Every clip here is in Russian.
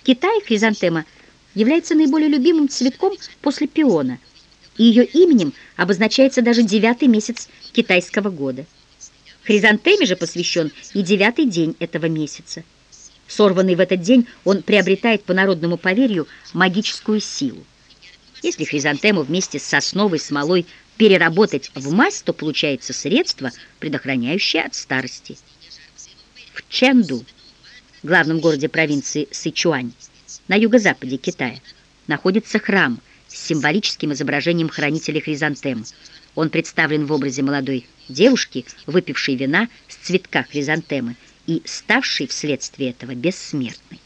В Китае хризантема является наиболее любимым цветком после пиона, и ее именем обозначается даже девятый месяц китайского года. Хризантеме же посвящен и девятый день этого месяца. Сорванный в этот день, он приобретает по народному поверью магическую силу. Если хризантему вместе с сосновой смолой переработать в мазь, то получается средство, предохраняющее от старости. В Чэнду, главном городе провинции Сычуань, на юго-западе Китая, находится храм с символическим изображением хранителя хризантем. Он представлен в образе молодой девушки, выпившей вина с цветка хризантемы и ставшей вследствие этого бессмертной.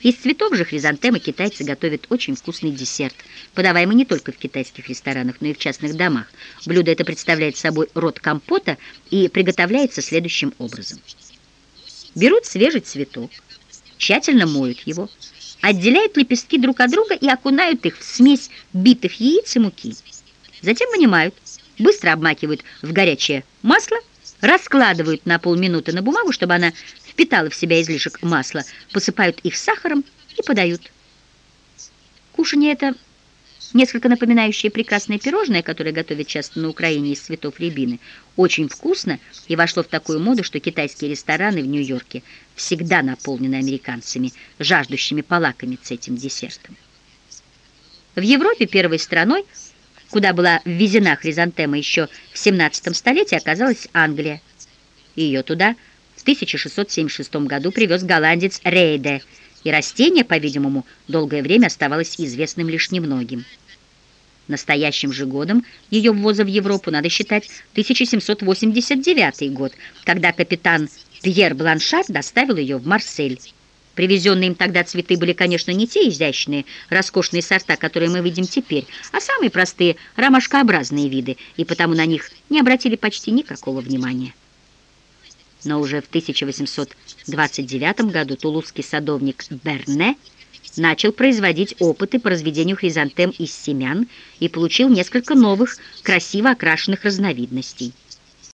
Из цветов же хризантемы китайцы готовят очень вкусный десерт, подаваемый не только в китайских ресторанах, но и в частных домах. Блюдо это представляет собой род компота и приготовляется следующим образом. Берут свежий цветок, тщательно моют его, отделяют лепестки друг от друга и окунают их в смесь битых яиц и муки. Затем вынимают, быстро обмакивают в горячее масло, раскладывают на полминуты на бумагу, чтобы она впитала в себя излишек масла, посыпают их сахаром и подают. Кушанье это несколько напоминающее прекрасное пирожное, которое готовят часто на Украине из цветов рябины, очень вкусно и вошло в такую моду, что китайские рестораны в Нью-Йорке всегда наполнены американцами, жаждущими полакомиться этим десертом. В Европе первой страной, куда была ввезена хризантема еще в 17 столетии, оказалась Англия. Ее туда – 1676 году привез голландец Рейде, и растение, по-видимому, долгое время оставалось известным лишь немногим. Настоящим же годом ее ввоза в Европу надо считать 1789 год, когда капитан Пьер Бланшар доставил ее в Марсель. Привезенные им тогда цветы были, конечно, не те изящные, роскошные сорта, которые мы видим теперь, а самые простые, ромашкообразные виды, и потому на них не обратили почти никакого внимания но уже в 1829 году тулузский садовник Берне начал производить опыты по разведению хризантем из семян и получил несколько новых, красиво окрашенных разновидностей.